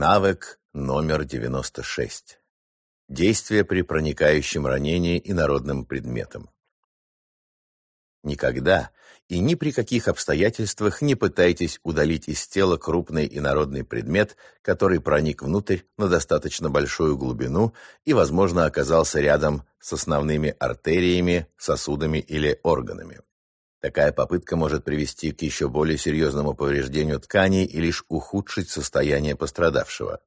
Навык номер 96. Действие при проникающем ранении инородным предметом. Никогда и ни при каких обстоятельствах не пытайтесь удалить из тела крупный инородный предмет, который проник внутрь на достаточно большую глубину и, возможно, оказался рядом с основными артериями, сосудами или органами. Такая попытка может привести к еще более серьезному повреждению тканей и лишь ухудшить состояние пострадавшего.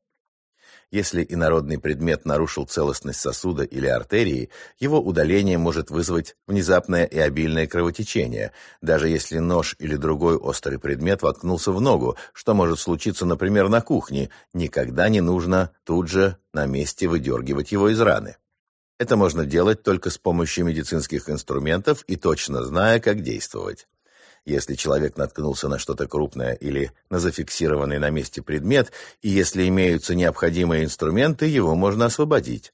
Если инородный предмет нарушил целостность сосуда или артерии, его удаление может вызвать внезапное и обильное кровотечение, даже если нож или другой острый предмет воткнулся в ногу, что может случиться, например, на кухне, никогда не нужно тут же на месте выдергивать его из раны. Это можно делать только с помощью медицинских инструментов и точно зная, как действовать. Если человек наткнулся на что-то крупное или на зафиксированный на месте предмет, и если имеются необходимые инструменты, его можно освободить.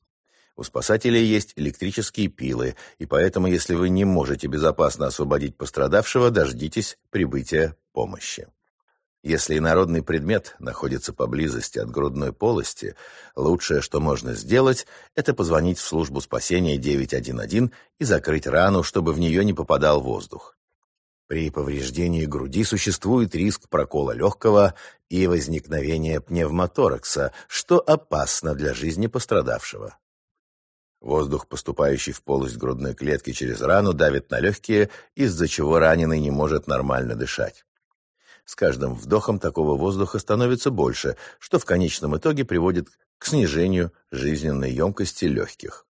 У спасателей есть электрические пилы, и поэтому, если вы не можете безопасно освободить пострадавшего, дождитесь прибытия помощи. Если инородный предмет находится поблизости от грудной полости, лучшее, что можно сделать, это позвонить в службу спасения 911 и закрыть рану, чтобы в нее не попадал воздух. При повреждении груди существует риск прокола легкого и возникновения пневмоторакса, что опасно для жизни пострадавшего. Воздух, поступающий в полость грудной клетки через рану, давит на легкие, из-за чего раненый не может нормально дышать. С каждым вдохом такого воздуха становится больше, что в конечном итоге приводит к снижению жизненной емкости легких.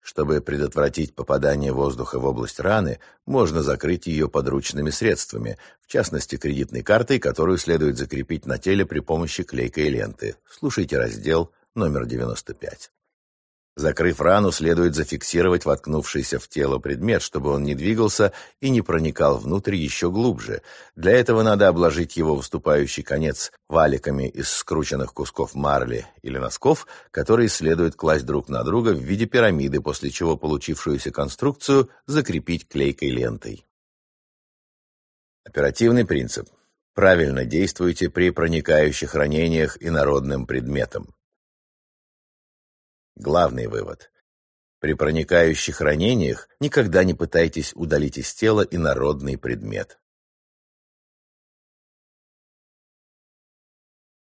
Чтобы предотвратить попадание воздуха в область раны, можно закрыть ее подручными средствами, в частности кредитной картой, которую следует закрепить на теле при помощи клейкой ленты. Слушайте раздел номер 95. Закрыв рану, следует зафиксировать воткнувшийся в тело предмет, чтобы он не двигался и не проникал внутрь еще глубже. Для этого надо обложить его выступающий конец валиками из скрученных кусков марли или носков, которые следует класть друг на друга в виде пирамиды, после чего получившуюся конструкцию закрепить клейкой лентой. Оперативный принцип. Правильно действуйте при проникающих ранениях инородным предметом. Главный вывод. При проникающих ранениях никогда не пытайтесь удалить из тела инородный предмет.